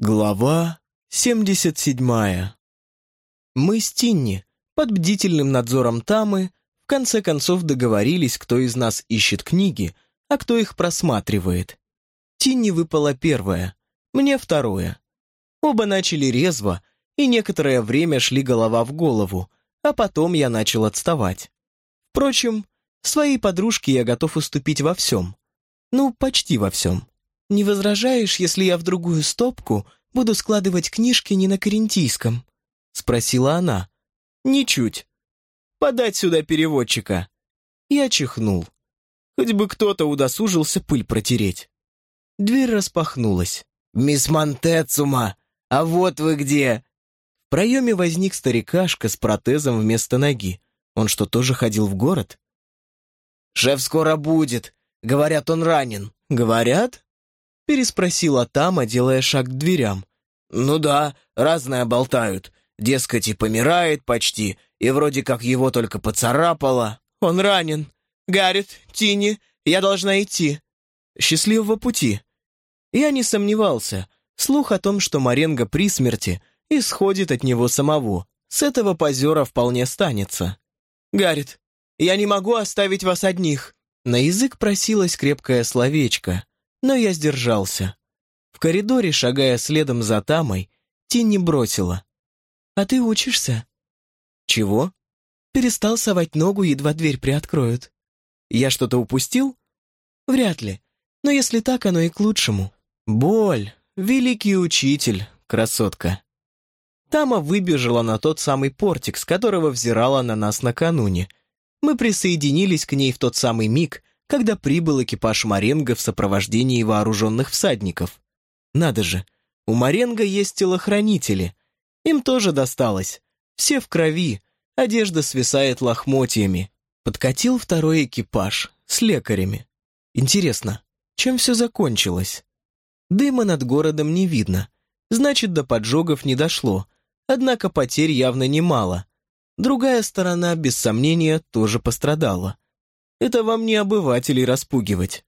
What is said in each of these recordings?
Глава 77. Мы с Тинни, под бдительным надзором Тамы, в конце концов договорились, кто из нас ищет книги, а кто их просматривает. Тинни выпала первая, мне второе. Оба начали резво, и некоторое время шли голова в голову, а потом я начал отставать. Впрочем, своей подружке я готов уступить во всем. Ну, почти во всем. «Не возражаешь, если я в другую стопку буду складывать книжки не на карентийском?» — спросила она. «Ничуть. Подать сюда переводчика». Я чихнул. Хоть бы кто-то удосужился пыль протереть. Дверь распахнулась. «Мисс Монтецума, а вот вы где!» В проеме возник старикашка с протезом вместо ноги. Он что, тоже ходил в город? «Шеф скоро будет. Говорят, он ранен». «Говорят?» Переспросила Тама, делая шаг к дверям. «Ну да, разное болтают. Дескать, и помирает почти, и вроде как его только поцарапало. Он ранен. Гаррит, Тинни, я должна идти. Счастливого пути». Я не сомневался. Слух о том, что Маренго при смерти, исходит от него самого. С этого позера вполне станется. «Гаррит, я не могу оставить вас одних». На язык просилось крепкое словечко но я сдержался. В коридоре, шагая следом за Тамой, Тинни бросила. «А ты учишься?» «Чего?» «Перестал совать ногу, едва дверь приоткроют». «Я что-то упустил?» «Вряд ли. Но если так, оно и к лучшему». «Боль. Великий учитель, красотка». Тама выбежала на тот самый портик, с которого взирала на нас накануне. Мы присоединились к ней в тот самый миг, когда прибыл экипаж Маренго в сопровождении вооруженных всадников. Надо же, у Маренго есть телохранители. Им тоже досталось. Все в крови, одежда свисает лохмотьями. Подкатил второй экипаж с лекарями. Интересно, чем все закончилось? Дыма над городом не видно. Значит, до поджогов не дошло. Однако потерь явно немало. Другая сторона, без сомнения, тоже пострадала. Это вам не обывателей распугивать.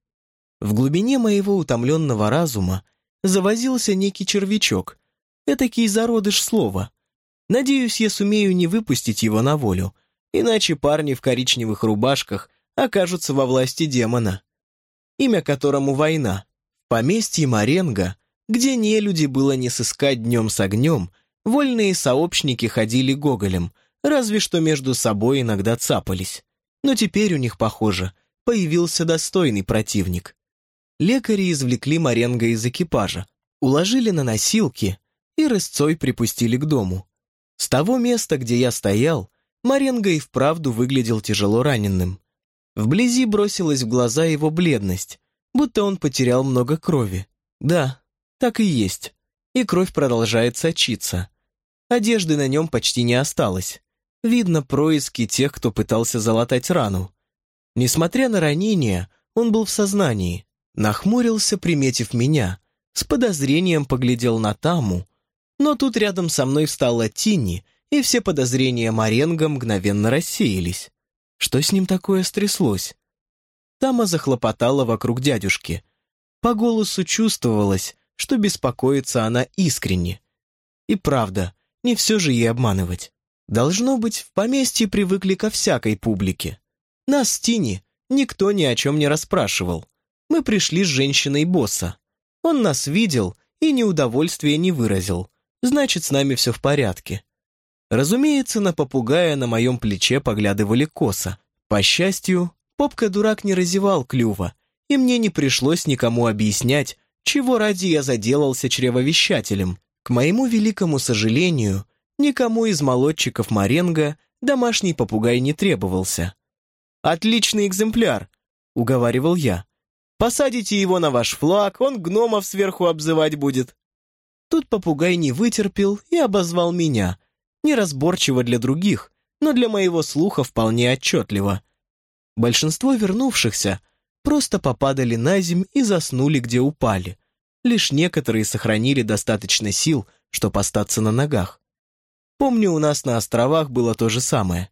В глубине моего утомленного разума завозился некий червячок, этакий зародыш слова. Надеюсь, я сумею не выпустить его на волю, иначе парни в коричневых рубашках окажутся во власти демона, имя которому война. В поместье Маренго, где нелюди было не сыскать днем с огнем, вольные сообщники ходили гоголем, разве что между собой иногда цапались. Но теперь у них, похоже, появился достойный противник. Лекари извлекли Маренго из экипажа, уложили на носилки и рысцой припустили к дому. С того места, где я стоял, Маренго и вправду выглядел тяжело раненым. Вблизи бросилась в глаза его бледность, будто он потерял много крови. Да, так и есть. И кровь продолжает сочиться. Одежды на нем почти не осталось. Видно происки тех, кто пытался залатать рану. Несмотря на ранение, он был в сознании. Нахмурился, приметив меня. С подозрением поглядел на Таму. Но тут рядом со мной встала Тинни, и все подозрения Маренго мгновенно рассеялись. Что с ним такое стряслось? Тама захлопотала вокруг дядюшки. По голосу чувствовалось, что беспокоится она искренне. И правда, не все же ей обманывать. Должно быть, в поместье привыкли ко всякой публике. Нас Тини никто ни о чем не расспрашивал. Мы пришли с женщиной босса. Он нас видел и неудовольствия не выразил. Значит, с нами все в порядке. Разумеется, на попугая на моем плече поглядывали косо. По счастью, попка-дурак не разевал клюва, и мне не пришлось никому объяснять, чего ради я заделался чревовещателем. К моему великому сожалению, Никому из молодчиков Маренго домашний попугай не требовался. «Отличный экземпляр», — уговаривал я. «Посадите его на ваш флаг, он гномов сверху обзывать будет». Тут попугай не вытерпел и обозвал меня. Неразборчиво для других, но для моего слуха вполне отчетливо. Большинство вернувшихся просто попадали на земь и заснули, где упали. Лишь некоторые сохранили достаточно сил, чтобы остаться на ногах. Помню, у нас на островах было то же самое.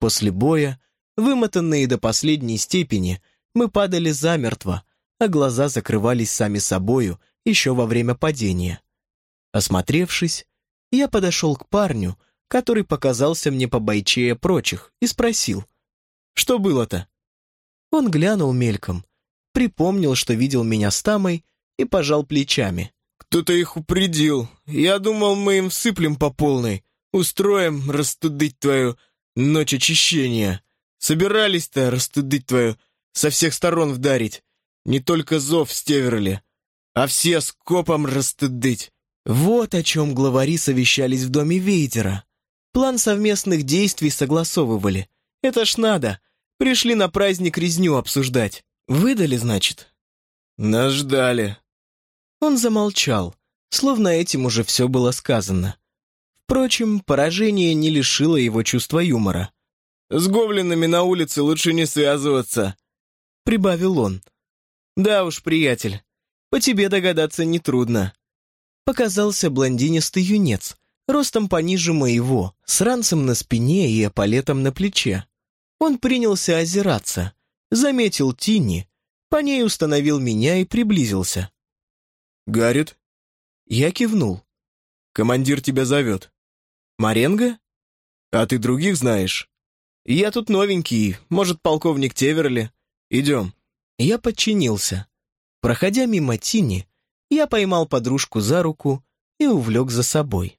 После боя, вымотанные до последней степени, мы падали замертво, а глаза закрывались сами собою еще во время падения. Осмотревшись, я подошел к парню, который показался мне побойчее прочих, и спросил, что было-то? Он глянул мельком, припомнил, что видел меня с Тамой, и пожал плечами. «Кто-то их упредил. Я думал, мы им всыплем по полной. Устроим растудить твою ночь очищения. Собирались-то растудить твою, со всех сторон вдарить. Не только зов стеверли, а все скопом растудить». Вот о чем главари совещались в доме Вейдера. План совместных действий согласовывали. Это ж надо. Пришли на праздник резню обсуждать. Выдали, значит? Нас ждали. Он замолчал, словно этим уже все было сказано. Впрочем, поражение не лишило его чувства юмора. «С гоблинами на улице лучше не связываться», — прибавил он. «Да уж, приятель, по тебе догадаться нетрудно». Показался блондинистый юнец, ростом пониже моего, с ранцем на спине и эполетом на плече. Он принялся озираться, заметил Тинни, по ней установил меня и приблизился. «Гаррит?» Я кивнул. «Командир тебя зовет». «Маренго?» «А ты других знаешь?» «Я тут новенький, может, полковник Теверли. Идем». Я подчинился. Проходя мимо Тини, я поймал подружку за руку и увлек за собой.